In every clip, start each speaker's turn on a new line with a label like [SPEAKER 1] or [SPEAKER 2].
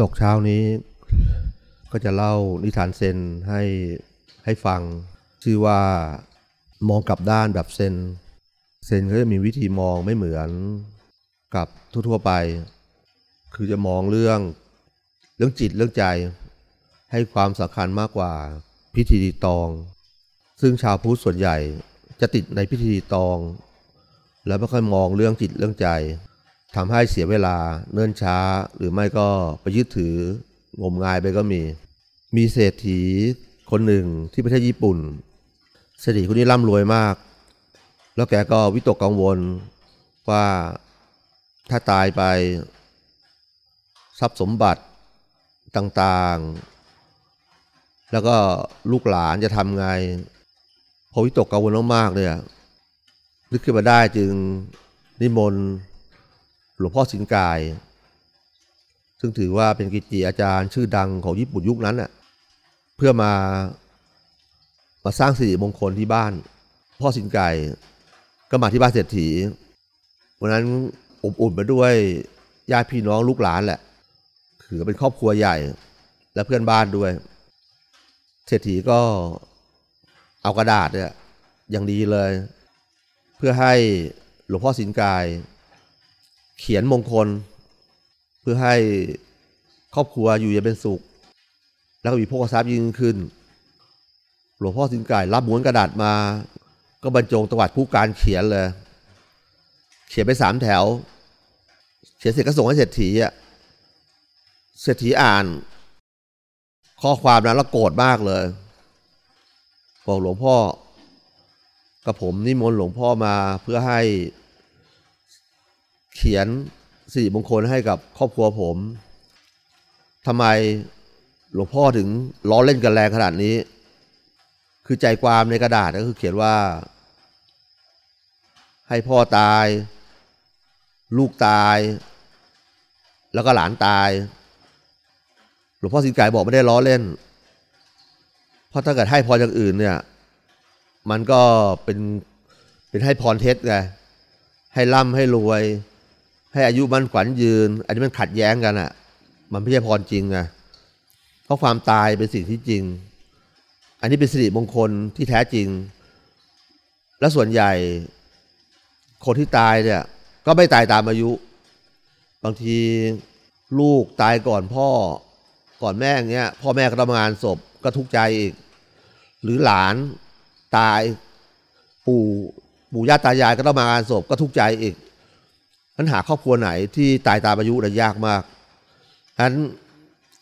[SPEAKER 1] ตกเช้านี้ก็จะเล่านิทานเซนให้ให้ฟัง ชื่อว่ามองกลับด้านแบบเซน เซนเขาจะมีวิธีมองไม่เหมือนกับทั่วๆไป คือจะมองเรื่องเรื่องจิตเรื่องใจ ให้ความสำคัญมากกว่าพิธีตอง ซึ่งชาวพุทธส่วนใหญ่จะติดในพิธีตอง แล้วไม่ค่อยมองเรื่องจิตเรื่องใจ ทำให้เสียเวลาเนิ่นช้า หรือไม่ก็ไปยึดถืองมงายไปก็มี มีเศรษฐีคนหนึ่งที่ประเทศญี่ปุ่น เศรษฐีคนนี้ร่ำรวยมาก แล้วแกก็วิตกกังวลว่าถ้าตายไปทรัพย์สมบัติต่างๆ แล้วก็ลูกหลานจะทำไง พอวิตกกังวลมากๆเนี่ยนึกขึ้นมาได้จึงนิมนต์ หลวงพ่อสิงกาย ซึ่งถือว่าเป็นกิจิอาจารย์ชื่อดังของญี่ปุ่นยุคนั้นน่ะเพื่อมามาสร้างสิริมงคลที่บ้าน พ่อสิงกายก็มาที่บ้านเศรษฐีวันนั้นอบอุ่นไปด้วยญาติพี่น้องลูกหลานแหละถือเป็นครอบครัวใหญ่และเพื่อนบ้านด้วย เศรษฐีก็เอากระดาษเนี่ยอย่างดีเลย เพื่อให้หลวงพ่อสินกาย เขียนมงคล เพื่อให้ครอบครัวอยู่เย็นเป็นสุข แล้วก็มีโภคทรัพย์ยิ่งขึ้น หลวงพ่อสินไกายรับม้วนกระดาษมา ก็บรรจงตวัดผู้การเขียนเลย เขียนไปสามแถว เขียนเสร็จก็ส่งให้เศรษฐีอะเศรษฐีอ่าน ข้อความนั้นแล้วโกรธมากเลยบอกหลวงพ่อกับผมนิมนต์หลวงพ่อมาเพื่อให้ เขียนสิริมงคลให้กับครอบครัวผมทำไมหลวงพ่อถึงล้อเล่นกันแรงขนาดนี้ คือใจความในกระดาษก็คือเขียนว่า ให้พ่อตาย ลูกตาย แล้วก็หลานตาย หลวงพ่อสิงไก่บอกไม่ได้ล้อเล่น เพราะถ้าเกิดให้พรอย่างอื่นเนี่ย มันก็เป็นเป็นให้พรเท็จไงให้ร่ำให้รวย ให้อายุมันขวัญยืน อันนี้มันขัดแย้งกันอะ่ะ มันไม่ใช่พรจริงไงเพราะความตายเป็นสิ่งที่จริง อันนี้เป็นสิริมงคลที่แท้จริง และส่วนใหญ่ คนที่ตายเนี่ย ก็ไม่ตายตามอายุ บางทีลูกตายก่อนพ่อ ก่อนแม่งเงี้ย พ่อแม่ก็ต้องมางานศพก็ทุกข์ใจอีก หรือหลานตายปู่ปู่ย่าตายายก็ต้องมางานศพก็ทุกข์ใจอีก นั้นหาครอบครัวไหนที่ตายตามอายุน่ะยากมากฉะนั้น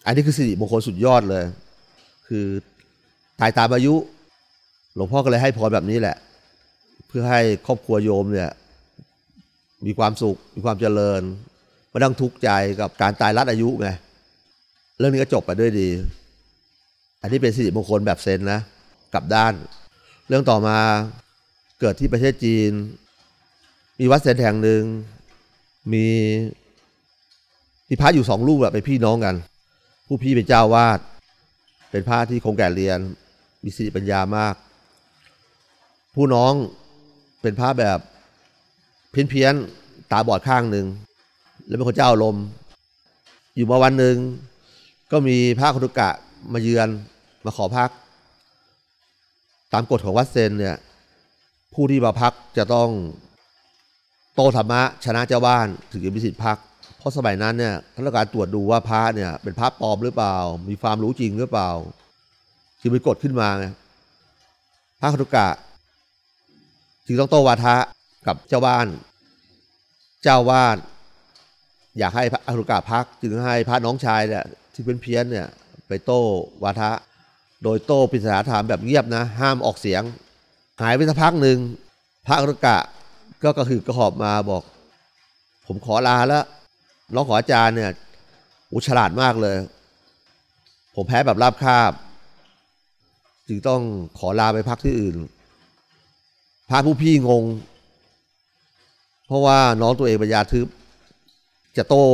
[SPEAKER 1] อันนี้คือสิริมงคลสุดยอดเลย คือตายตามอายุ หลวงพ่อก็เลยให้พรแบบนี้แหละ เพื่อให้ครอบครัวโยมเนี่ย มีความสุข มีความเจริญไม่ต้องทุกข์ใจกับการตายรัดอายุไงเรื่องนี้ก็จบไปด้วยดี อันนี้เป็นสิริมงคลแบบเซนนะกลับด้าน เรื่องต่อมาเกิดที่ประเทศจีน มีวัดเซนแห่งหนึ่ง มีมีพระอยู่สองรูปแบบเป็นพี่น้องกัน ผู้พี่เป็นเจ้าวาด เป็นพระที่คงแก่เรียน มีสิริปัญญามาก ผู้น้องเป็นพระแบบเพี้ยนเพียนๆตาบอดข้างหนึ่ง แล้วเป็นคนเจ้าลมณ์อยู่มาวันหนึ่งก็มีพระคตุกะมาเยือนมาขอพัก ตามกฎของวัดเซนเนี่ยผู้ที่มาพักจะต้อง โตธรรมะชนะเจ้าบ้านถึงจะมีสิทธิ์พักเพราะสมัยนั้นเนี่ยท่านต้องการตรวจดูว่าพระเนี่ยเป็นพระปลอมหรือเปล่า มีความรู้จริงหรือเปล่าจึงมีกฎขึ้นมาไงพระคตุกะจึงต้องโตวาทะกับเจ้าบ้าน เจ้าวาดอยากให้พระอรุกาพักจึงให้พระน้องชายเนี่ยที่เป็นเพี้ยนเนี่ยไปโต้วาทะ โดยโต้ปริศนาถามแบบเงียบนะ ห้ามออกเสียง หายไปสักพักหนึ่งพระอรุกะ ก็กระหืดกระหอบมาบอก ผมขอลาแล้วน้องขออาจารย์เนี่ยอุฉลาดมากเลย ผมแพ้แบบราบคาบ จึงต้องขอลาไปพักที่อื่น พระผู้พี่งง เพราะว่าน้องตัวเองปัญญาทึบ จะโต้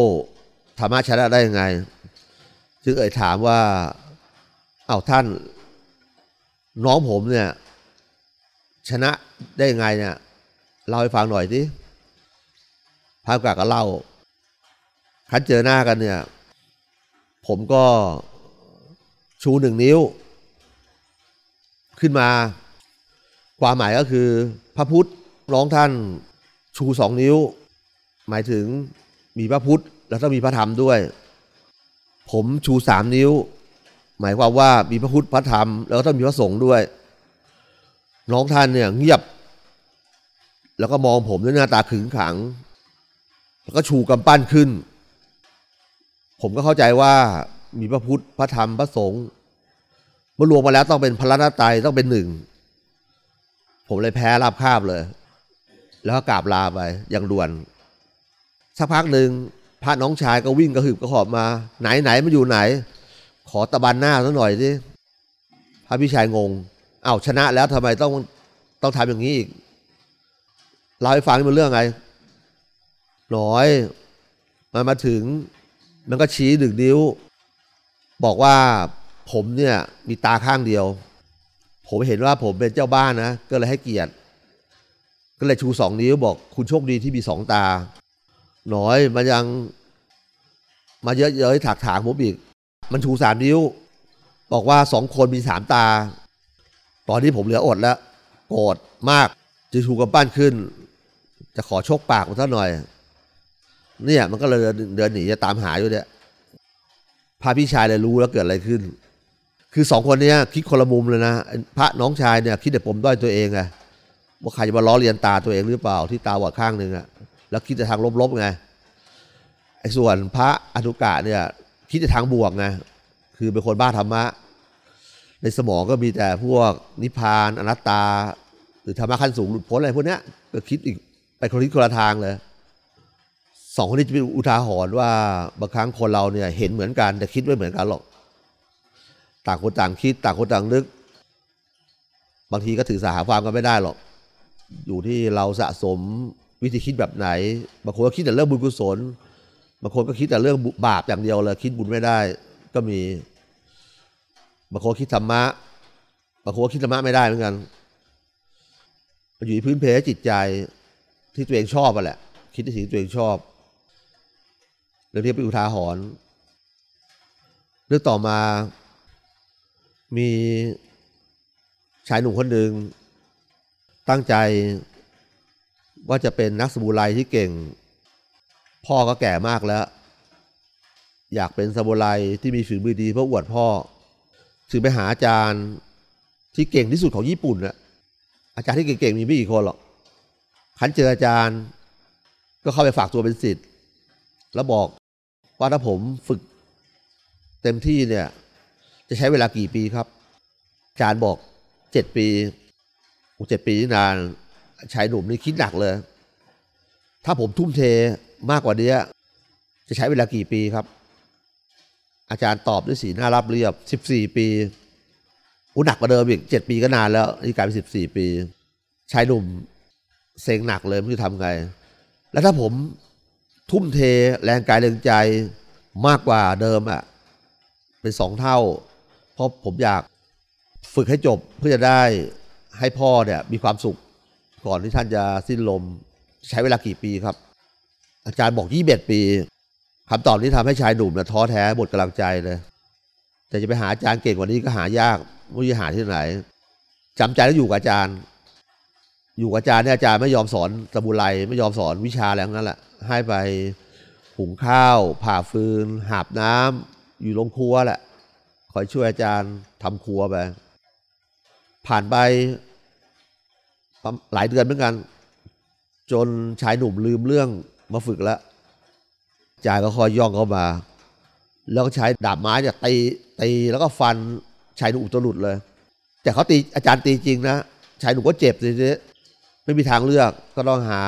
[SPEAKER 1] ธรรมะชนะได้ยังไง จึงเอ่ยถามว่า เอา้าท่าน น้องผมเนี่ย ชนะได้ยังไงเนี่ย เล่าให้ฟังหน่อยสิพระกาก็เล่าคันเจอหน้ากันเนี่ย ผมก็ชูหนึ่งนิ้ว ขึ้นมา ความหมายก็คือ พระพุทธร้องท่านชูสองนิ้ว หมายถึงมีพระพุทธแล้วต้องมีพระธรรมด้วย ผมชูสามนิ้ว หมายความว่ามีพระพุทธพระธรรม แล้วก็ต้องมีพระสงฆ์ด้วย น้องท่านเนี่ยเงียบ แล้วก็มองผมด้วยหน้าตาขึงขัง แล้วก็ชูกำปั้นขึ้น ผมก็เข้าใจว่ามีพระพุทธพระธรรมพระสงฆ์เมื่อรวมมาแล้วต้องเป็นพระรัตนตรัยต้องเป็นหนึ่ง ผมเลยแพ้ราบคาบเลย แล้วก็กราบลาไปอย่างด่วนสักพักหนึ่งพระน้องชายก็วิ่งกระหืบกระหอบมา ไหนไหนมันอยู่ไหน ขอตะบันหน้าสักหน่อยสิพระพี่ชายงงอ้าวชนะแล้วทำไมต้องต้องทำอย่างนี้อีก เล่าให้ฟังนี่มันเรื่องไงน้อยมันมาถึง มันก็ชี้ดึกนิ้ว บอกว่าผมเนี่ยมีตาข้างเดียว ผมเห็นว่าผมเป็นเจ้าบ้านนะ ก็เลยให้เกียรติ ก็เลยชูสองนิ้วบอกคุณโชคดีที่มีสองตาน้อยมันยังมาเยอะเย้ยถากถางผมอีก มันชูสามนิ้ว บอกว่าสองคนมีสามตา ตอนนี้ผมเหลืออดแล้ว โกรธมาก จะชูกำปั้นขึ้น จะขอชกปากมันซะหน่อย เนี่ยมันก็เลยเดินหนีจะตามหาอยู่เนี่ยพาพี่ชายเลยรู้แล้วเกิดอะไรขึ้น คือสองคนเนี้ยคิดคนละมุมเลยนะพระน้องชายเนี่ยคิดแต่ผมด้อยตัวเองไงว่าใครจะมาล้อเลียนตาตัวเองหรือเปล่าที่ตาบอดข้างหนึ่งอะแล้วคิดแต่ทางลบๆไงไอ้ส่วนพระอนุกะเนี่ยคิดแต่ทางบวกไงคือเป็นคนบ้าธรรมะ ในสมองก็มีแต่พวกนิพพานอนัตตา หรือธรรมะขั้นสูงหลุดพ้นอะไรพวกเนี้ยก็คิดอีก ไปคนละทิศคนละทางเลยสองคนนี้จะเป็นอุทาหรณ์ว่าบางครั้งคนเราเนี่ยเห็นเหมือนกันแต่คิดไม่เหมือนกันหรอก ต่างคนต่างคิดต่างคนต่างนึก บางทีก็ถือสาหาความกันไม่ได้หรอก อยู่ที่เราสะสมวิธีคิดแบบไหน บางคนก็คิดแต่เรื่องบุญกุศล บางคนก็คิดแต่เรื่องบาปอย่างเดียวเลยคิดบุญไม่ได้ ก็มี บางคนคิดธรรมะ บางคนก็คิดธรรมะไม่ได้เหมือนกัน มันอยู่ที่พื้นเพจิตใจ ที่ตัวเองชอบอะแหละ คิดในสิ่งที่ตัวเองชอบเรื่องนี้เป็นอุทาหรณ์เรื่องต่อมา มีชายหนุ่มคนหนึ่งตั้งใจว่าจะเป็นนักสมุไรที่เก่ง พ่อก็แก่มากแล้ว อยากเป็นสมุไรที่มีฝีมือดีเพื่ออวดพ่อจึงไปหาอาจารย์ที่เก่งที่สุดของญี่ปุ่นนะอาจารย์ที่เก่งๆมีไม่กี่คนหรอก ขันเจออาจารย์ ก็เข้าไปฝากตัวเป็นศิษย์แล้วบอกว่าถ้าผมฝึกเต็มที่เนี่ย จะใช้เวลากี่ปีครับ อาจารย์บอกเจ็ดปีโอ้เจ็ดปีนี่นานชายหนุ่มนี่คิดหนักเลย ถ้าผมทุ่มเทมากกว่านี้จะใช้เวลากี่ปีครับ อาจารย์ตอบด้วยสีหน้ารับเรียบสิบสี่ปีอู้หนักกว่าเดิมอีกเจ็ดปีก็นานแล้วนี่กลายเป็นสิบสี่ปี ชายหนุ่ม เซ็งหนักเลยไม่รู้ทำไง แล้วถ้าผมทุ่มเทแรงกายแรงใจมากกว่าเดิมอะ่ะเป็นสองเท่า เพราะผมอยากฝึกให้จบเพื่อจะได้ให้พ่อเนี่ยมีความสุขก่อนที่ท่านจะสิ้นลมใช้เวลากี่ปีครับ อาจารย์บอกยี่สิบเอ็ดปีคำตอบนี้ทำให้ชายหนุ่มเนี่ยท้อแท้หมดกำลังใจเลย แต่จะไปหาอาจารย์เก่งกว่านี้ก็หายากไม่รู้จะหาที่ไหนจำใจต้องอยู่กับอาจารย์ อยู่กับอาจารย์เนี่ยอาจารย์ไม่ยอมสอนสมุไรไม่ยอมสอนวิชาอะไรทั้งนั้นแหละให้ไปหุงข้าว ผ่าฟืน หาบน้ำอยู่โรงครัวแหละคอยช่วยอาจารย์ทำครัวไปผ่านไปหลายเดือนเหมือนกัน จนชายหนุ่มลืมเรื่องมาฝึกแล้วอาจารย์ก็คอยย่องเข้ามา แล้วก็ใช้ดาบไม้เนี่ยตีตีแล้วก็ฟันชายหนุ่มอุตรุดเลย แต่เขาตีอาจารย์ตีจริงนะชายหนุ่มก็เจ็บทีนี้ ไม่มีทางเลือกก็ต้องหา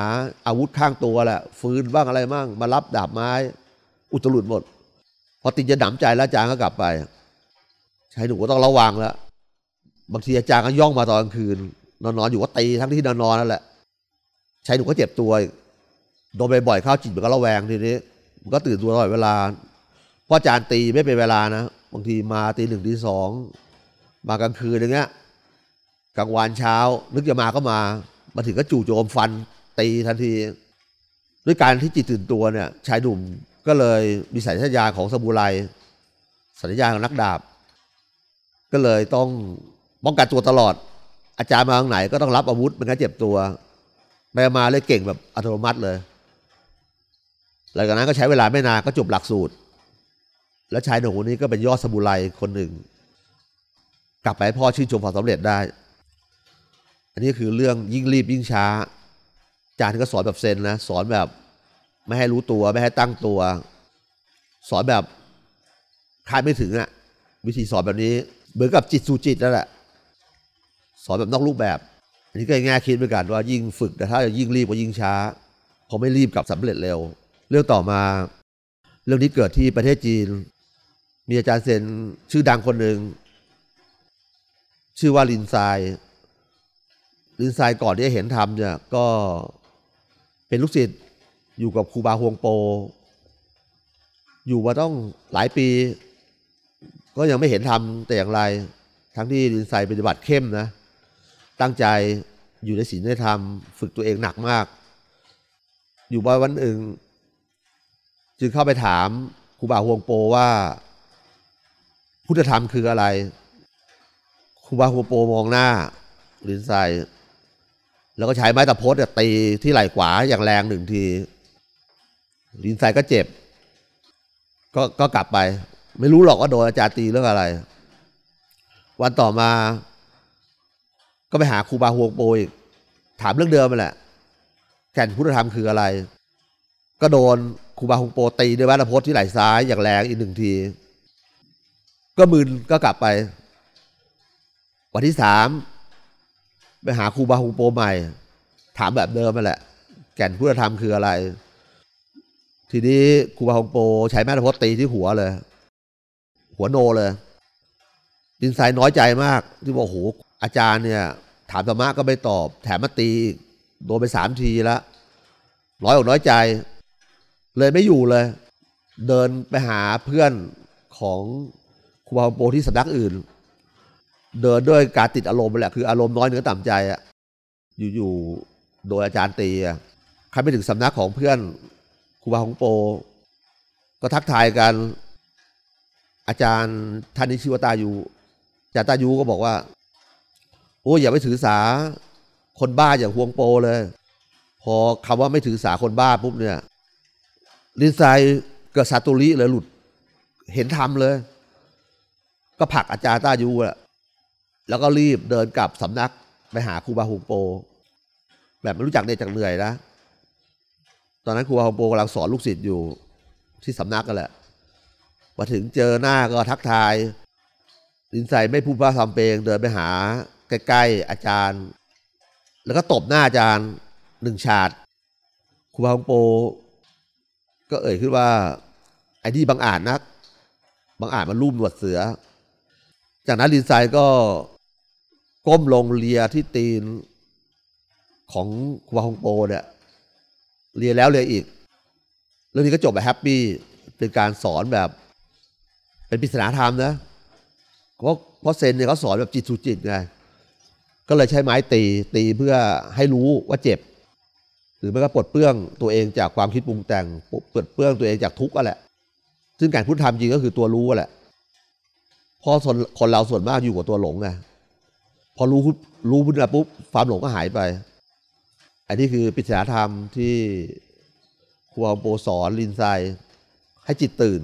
[SPEAKER 1] อาวุธข้างตัวแหละฟืนบ้างอะไรบ้างมารับดาบไม้ อุตรุดหมดพอตีจะหนำใจแล้วอาจารย์ก็กลับไปชายหนุ่มก็ต้องระวังแล้วบางทีอาจารย์ก็ย่องมาตอนกลางคืน นอนนอนอยู่ก็ตีทั้งที่นอนนอนนั่นแหละชายหนุ่มก็เจ็บตัวโดนบ่อยๆเข้าจิตมันก็ระแวงทีนี้มันก็ตื่นตัวตลอดเวลาเพราะอาจารย์ตีไม่เป็นเวลานะบางทีมาตีหนึ่งตีสองมากลางคืนอย่างเงี้ยกลางวันเช้า นึกจะมาก็มา มาถึงก็จู่โจมฟันตีทันที ด้วยการที่จิตตื่นตัวเนี่ย ชายหนุ่มก็เลยมีสัญญาของสมุไรสัญญาของนักดาบ ก็เลยต้องป้องกันตัวตลอด อาจารย์มาทางไหนก็ต้องรับอาวุธม่งั้นเจ็บตัวไปมาเลยเก่งแบบอัตโนมัติเลยหลังจากนั้นก็ใช้เวลาไม่นานก็จบหลักสูตร แล้วชายหนุ่มคนนี้ก็เป็นยอดสมุไรคนหนึ่ง กลับไปให้พ่อชื่นชมความสำเร็จได้ อันนี้คือเรื่องยิ่งรีบยิ่งช้า อาจารย์ก็สอนแบบเซนนะ สอนแบบไม่ให้รู้ตัวไม่ให้ตั้งตัว สอนแบบคาดไม่ถึงอะวิธีสอนแบบนี้เหมือนกับจิตสู่จิตนั่นแหละ สอนแบบนอกรูปแบบ อันนี้ก็แง่คิดเหมือนกันว่ายิ่งฝึกแต่ถ้ายิ่งรีบก็ยิ่งช้าพอไม่รีบกับสำเร็จเร็ว เรื่องต่อมา เรื่องนี้เกิดที่ประเทศจีน มีอาจารย์เซนชื่อดังคนหนึ่งชื่อว่าลินไซ ลินไซก่อนที่จะเห็นธรรมเนี่ยก็เป็นลูกศิษย์อยู่กับครูบาฮวงโป อยู่มาต้องหลายปี ก็ยังไม่เห็นธรรมแต่อย่างไร ทั้งที่ลินไซปฏิบัติเข้มนะ ตั้งใจอยู่ในศีลในธรรม ฝึกตัวเองหนักมาก อยู่วันวันหนึ่งจึงเข้าไปถามครูบาฮวงโปว่า พุทธธรรมคืออะไรครูบาฮวงโปมองหน้าลินไซ แล้วก็ใช้ไม้ตะพดตีที่ไหล่ขวาอย่างแรงหนึ่งที ลินไซก็เจ็บ ก็ก็กลับไป ไม่รู้หรอกว่าโดนอาจารย์ตีเรื่องอะไร วันต่อมา ก็ไปหาครูบาฮวงโปอีกถามเรื่องเดิมไปแหละแก่นพุทธธรรมคืออะไร ก็โดนครูบาฮวงโปตีด้วยไม้ตะพดที่ไหล่ซ้ายอย่างแรงอีกหนึ่งที ก็มึนก็กลับไป วันที่สาม ไปหาครูบาฮุงโปใหม่ ถามแบบเดิมมาแหละ แก่นพุทธธรรมคืออะไร ทีนี้ครูบาฮุงโปใช้แม่ตะพตีที่หัวเลย หัวโนเลยดินไซน้อยใจมาก ที่บอกโอ้โหอาจารย์เนี่ย ถามธรรมะก็ไม่ตอบ แถมมาตีโดนไปสามทีล้วน้อยอกน้อยใจ เลยไม่อยู่เลย เดินไปหาเพื่อนของครูบาฮุงโปที่สำนักอื่น เดินด้วยการติดอารมณ์แหละคืออารมณ์น้อยเนื้อต่ำใจอะอยู่ๆโดยอาจารย์ตีอะใครไปถึงสำนักของเพื่อนครูบาของโป ก็ทักทายกัน อาจารย์ท่านนี้ชื่อว่าตายูอาจารย์ตายูก็บอกว่า โอ้อย่าไปถือสาคนบ้าอย่างฮวงโปเลย พอคำว่าไม่ถือสาคนบ้าปุ๊บเนี่ยลินไซเกิดซาตุริเลยหลุดเห็นทำเลย ก็ผลักอาจารย์ตายูอะ แล้วก็รีบเดินกลับสำนักไปหาครูบาฮงโป แบบไม่รู้จักเนี่ยจากเหนื่อยนะ ตอนนั้นครูบาฮงโปกำลังสอนลูกศิษย์อยู่ที่สำนักกันแหละมาถึงเจอหน้าก็ทักทายลินใส่ไม่พูดพระทำเพงเดินไปหาใกล้ๆอาจารย์ แล้วก็ตบหน้าอาจารย์หนึ่งฉาดครูบาฮงโป ก็เอ่ยขึ้นว่าไอ้นี่บางอาจนัก บางอาจมันรูปหนวดเสือ จากนั้นลินไซก็ ก้มลงเลียที่ตีนของควาฮงโปเนี่ยเลียแล้วเลียอีก เรื่องนี้ก็จบแบบแฮปปี้เป็นการสอนแบบ เป็นปริศนาธรรมนะเพราะเพราะเซนเนี่ยเขาสอนแบบจิตสู่จิตไงก็เลยใช้ไม้ตีตีเพื่อให้รู้ว่าเจ็บ หรือไม่ก็ปลดเปลื้องตัวเองจากความคิดปรุงแต่งปลดเปลื้องตัวเองจากทุกข์ก็แหละ ซึ่งการพุทธรรมจริงก็คือตัวรู้แหละพราะคนเราส่วนมากอยู่กับตัวหลงไง พอรู้รู้พุทธะปุ๊บความหลงก็หายไป อันนี้คือปิศาธรรมที่ครูอาโปสอนลินไซให้จิตตื่น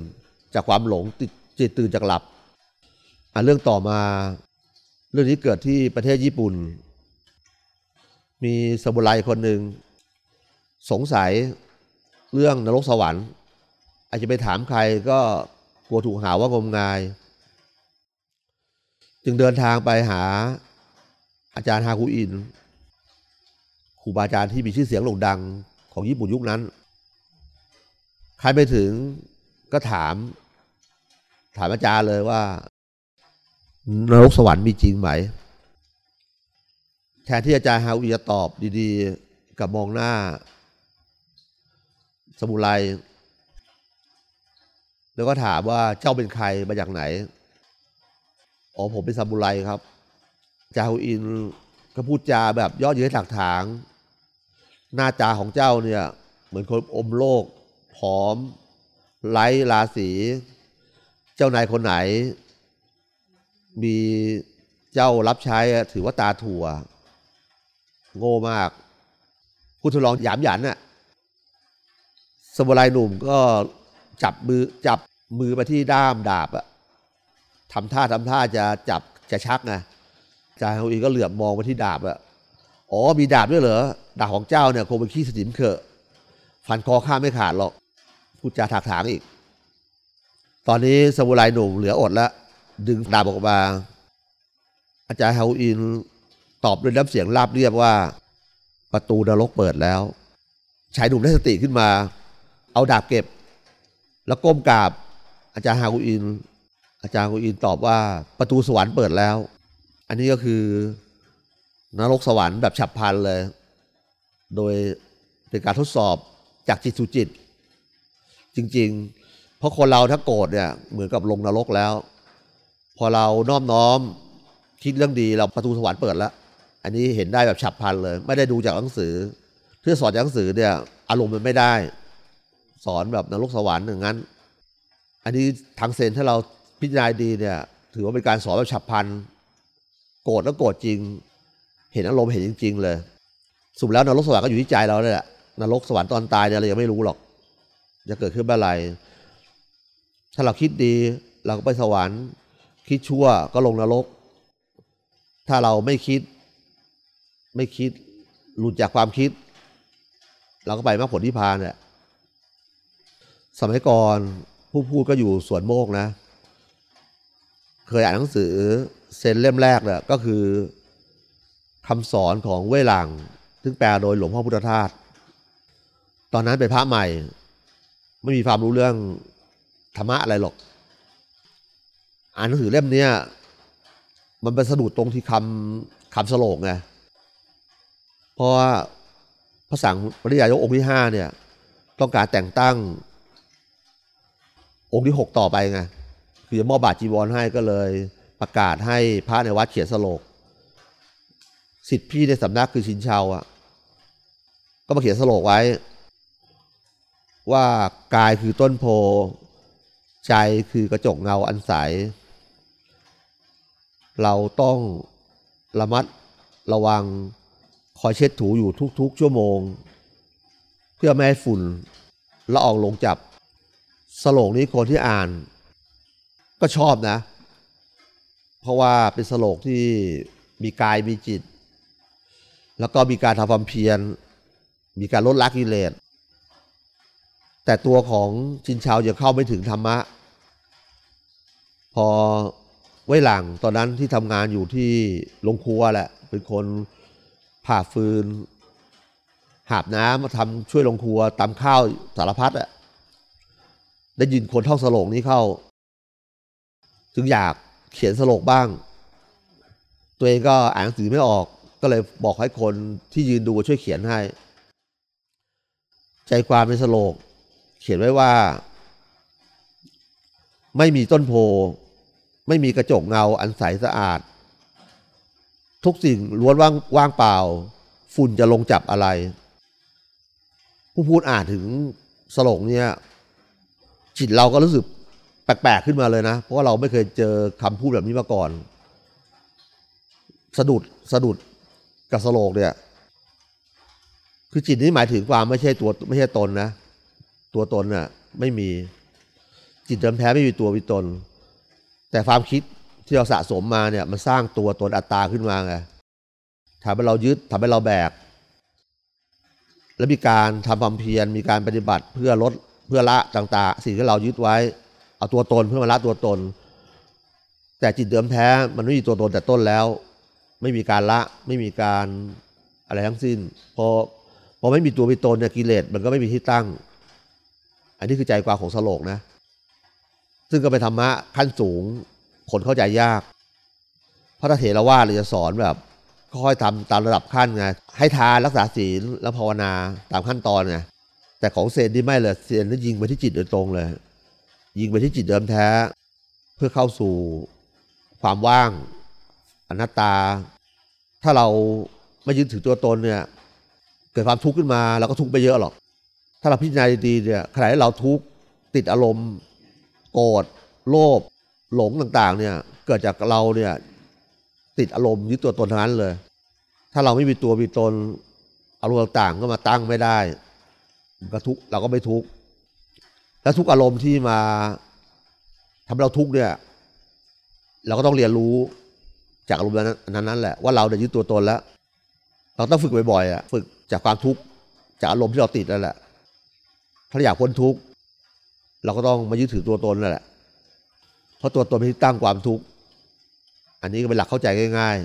[SPEAKER 1] จากความหลงจิตตื่นจากหลับอะเรื่องต่อมา เรื่องนี้เกิดที่ประเทศญี่ปุ่น มีสมุไรคนหนึ่งสงสัยเรื่องนรกสวรรค์ อาจจะไปถามใครก็กลัวถูกหาว่างมงาย จึงเดินทางไปหา อาจารย์ฮาคุอินครูบาอาจารย์ที่มีชื่อเสียงโด่งดังของญี่ปุ่นยุคนั้น ใครไปถึงก็ถาม ถามอาจารย์เลยว่านรกสวรรค์มีจริงไหม แทนที่อาจารย์ฮาคุอินจะตอบดีๆ กับมองหน้า สมุไรแล้วก็ถามว่าเจ้าเป็นใครมาจากไหน อ๋อผมเป็นซามูไรครับ จาฮุอินก็พูดจาแบบยอดเย้ยถักถาง หน้าจาของเจ้าเนี่ย เหมือนคนอมโลก ผอม ไร้ราศีเจ้านายคนไหน มีเจ้ารับใช้ถือว่าตาถั่ว โง่มากผู้ทดลองหยามหยันน่ะสมุไรหนุ่มก็จับมือจับมือไปที่ด้ามดาบอะทำท่าทำท่าจะจับจะชักไง จาฮาอีก็เหลือบมองไปที่ดาบอะอ๋อมีดาบด้วยเหรอดาบของเจ้าเนี่ยคงเป็นขี้สนิมเขอะฟันคอข้าไม่ขาดหรอกพูดจาถากถางอีก ตอนนี้สมุไรหนุ่มเหลืออดแล้วดึงดาบออกมา อาจารย์ฮาอินตอบด้วยน้ำเสียงราบเรียบว่า ประตูนรกเปิดแล้วชายหนุ่มได้สติขึ้นมา เอาดาบเก็บ แล้วก้มกราบ อาจารย์ฮาอิน อาจารย์ฮาอินตอบว่าประตูสวรรค์เปิดแล้ว อันนี้ก็คือนรกสวรรค์แบบฉับพลันเลย โดยเป็นการทดสอบจากจิตสู่จิต จริง ๆ เพราะคนเราถ้าโกรธเนี่ยเหมือนกับลงนรกแล้ว พอเราน้อมน้อมคิดเรื่องดีเราประตูสวรรค์เปิดแล้ว อันนี้เห็นได้แบบฉับพลันเลย ไม่ได้ดูจากหนังสือเพื่อสอนจากหนังสือเนี่ยอารมณ์มันไม่ได้ สอนแบบนรกสวรรค์อย่างนั้น อันนี้ทางเซนถ้าเราพิจารณาดีเนี่ย ถือว่าเป็นการสอนแบบฉับพลัน โกรธแล้วโกรธจริง เห็นอารมณ์เห็นจริง ๆ เลยสรุปแล้วนรกสวรรค์ก็อยู่ที่ใจเราเนี่ยแหละนรกสวรรค์ตอนตายเนี่ยเรายังไม่รู้หรอก จะเกิดขึ้นเมื่อไหร่ถ้าเราคิดดีเราก็ไปสวรรค์ คิดชั่วก็ลงนรก ถ้าเราไม่คิด ไม่คิดหลุดจากความคิด เราก็ไปมรรคผลที่พานเนี่ยสมัยก่อนผู้พูดก็อยู่สวนโมกนะ เคยอ่านหนังสือ เซนเล่มแรกเนี่ยก็คือคำสอนของเว่ยหลังซึ่งแปลโดยหลวงพ่อพุทธทาสตอนนั้นเป็นพระใหม่ ไม่มีความรู้เรื่องธรรมะอะไรหรอก อ่านหนังสือเล่มเนี้ยมันไปสะดุดตรงที่คำคำสโลกไงเพราะว่าพระสังฆ์ปริยายกองค์ที่ห้าเนี่ย ต้องการแต่งตั้ง องค์ที่หกต่อไปไงคือจะมอบบาทจีวรให้ก็เลย ประกาศให้พระในวัดเขียนสโลกสิทธิพี่ในสำนักคือชินเชาอะ ก็มาเขียนสโลกไว้ ว่ากายคือต้นโพ ใจคือกระจกเงาอันใส เราต้องระมัดระวังคอยเช็ดถูอยู่ทุกๆ ชั่วโมง เพื่อไม่ให้ฝุ่นละอองลงจับสโลกนี้คนที่อ่าน ก็ชอบนะ ราะว่าเป็นสโลกที่มีกายมีจิต แล้วก็มีการทำความเพียร มีการลดละกิเลสแต่ตัวของจินชาวยังเข้าไม่ถึงธรรมะ พอไว้หลังตอนนั้นที่ทำงานอยู่ที่โรงครัวแหละ เป็นคนผ่าฟืน หาบน้ำมาทำช่วยโรงครัวตำข้าวสารพัดอะได้ยินคนท่องสโลกนี้เข้า จึงอยาก เขียนสโลกบ้าง ตัวเองก็อ่านหนังสือไม่ออก ก็เลยบอกให้คนที่ยืนดูช่วยเขียนให้ ใจความในสโลก เขียนไว้ว่า ไม่มีต้นโพ ไม่มีกระจกเงาอันใสสะอาด ทุกสิ่งล้วนว่างวางเปล่า ฝุ่นจะลงจับอะไร ผู้พูดอ่านถึงสโลกเนี่ยจิตเราก็รู้สึก แปลกๆขึ้นมาเลยนะ เพราะว่าเราไม่เคยเจอคำพูดแบบนี้มาก่อน สะดุดสะดุดกับสโลกเนี่ย คือจิตนี้หมายถึงความไม่ใช่ตัวไม่ใช่ตนนะ ตัวตนน่ะ ไม่มีจิตเดิมแท้ไม่มีตัวมีตน แต่ความคิดที่เราสะสมมาเนี่ย มันสร้างตัวตนอัตตาขึ้นมาไงทำให้เรายึดทำให้เราแบก แล้วมีการทำความเพียรมีการปฏิบัติเพื่อลดเพื่อละต่าง ๆ สิ่งที่เรายึดไว้ เอาตัวตนเพื่อมาละตัวตน แต่จิตเดิมแท้มันไม่มีตัวตนแต่ต้นแล้ว ไม่มีการละไม่มีการอะไรทั้งสิ้นพอพอไม่มีตัวมีตนเนี่ยกิเลสมันก็ไม่มีที่ตั้ง อันนี้คือใจควาของสโลกนะ ซึ่งก็เป็นธรรมะขั้นสูงคนเข้าใจยาก พระเถรวาทเลยจะสอนแบบค่อยๆทำตามระดับขั้นไงให้ทานรักษาศีลแล้วภาวนาตามขั้นตอนไงแต่ของเซนที่ไม่เลยเซนนี่ยิงไปที่จิตโดยตรงเลย ยิงไปที่จิตเดิมแท้ เพื่อเข้าสู่ความว่าง อนัตตา ถ้าเราไม่ยึดถือตัวตนเนี่ยเกิดความทุกข์ขึ้นมาเราก็ทุกข์ไปเยอะหรอก ถ้าเราพิจารณาดีๆเนี่ยขณะที่เราทุกข์ติดอารมณ์ โกรธโลภหลงต่างๆเนี่ยเกิดจากเราเนี่ยติดอารมณ์ยึดตัวตนทั้งนั้นเลย ถ้าเราไม่มีตัวมีตนอารมณ์ต่างๆก็มาตั้งไม่ได้ก็ทุกข์เราก็ไม่ทุกข์ แล้วทุกอารมณ์ที่มาทำเราทุกเนี่ย เราก็ต้องเรียนรู้จากอารมณ์นั้นนั้นนั้นแหละว่าเราเนี่ยยึดตัวตนแล้ว เราต้องฝึกบ่อยๆอะฝึกจากความทุกข์จากอารมณ์ที่เราติดนั่นแหละถ้าอยากพ้นทุกข์เราก็ต้องมายึดถือตัวตนนั่นแหละ เพราะตัวตนเป็นที่ตั้งความทุกข์อันนี้ก็เป็นหลักเข้าใจง่าย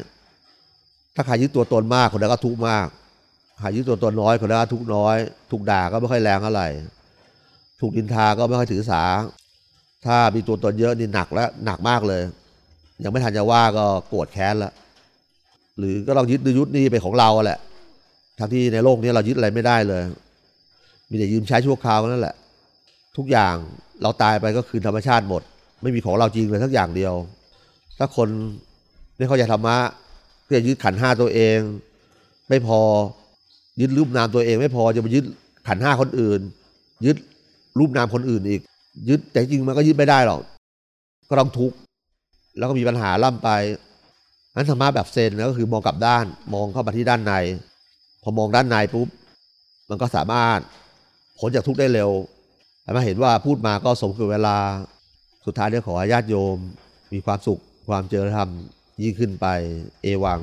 [SPEAKER 1] ๆ ถ้าใครยึดตัวตนมากคนนั้นก็ทุกข์มากใครยึดตัวตนน้อยคนนั้นก็ทุกข์น้อย ถูกด่าก็ไม่ค่อยแรงเท่าไหร่ ถูกดินทาก็ไม่ค่อยถือสา ถ้ามีตัวตนเยอะนี่หนักแล้วหนักมากเลย ยังไม่ทันจะว่าก็โกรธแค้นแล้วหรือก็ต้องยึดยึดนี่เป็นของเราแหละทั้งที่ในโลกนี้เรายึดอะไรไม่ได้เลย มีแต่ยืมใช้ชั่วคราวนั่นแหละ ทุกอย่างเราตายไปก็คืนธรรมชาติหมด ไม่มีของเราจริงเลยสักอย่างเดียว ถ้าคนไม่เข้าใจธรรมะก็จะยึดขันห้าตัวเอง ไม่พอยึดรูปนามตัวเอง ไม่พอจะไปยึดขันห้าคนอื่น ยึด รูปนามคนอื่นอีก ยึดแต่จริงมันก็ยึดไม่ได้หรอกก็ต้องทุกข์แล้วก็มีปัญหาล่ำไปนั้นธรรมะแบบเซนนะก็คือมองกลับด้าน มองเข้ามาที่ด้านใน พอมองด้านในปุ๊บมันก็สามารถพ้นจากทุกข์ได้เร็วแต่มาเห็นว่าพูดมาก็สมกับเวลาสุดท้ายเนี่ยขอญาติโยม มีความสุขความเจริญธรรมยิ่งขึ้นไปเอวัง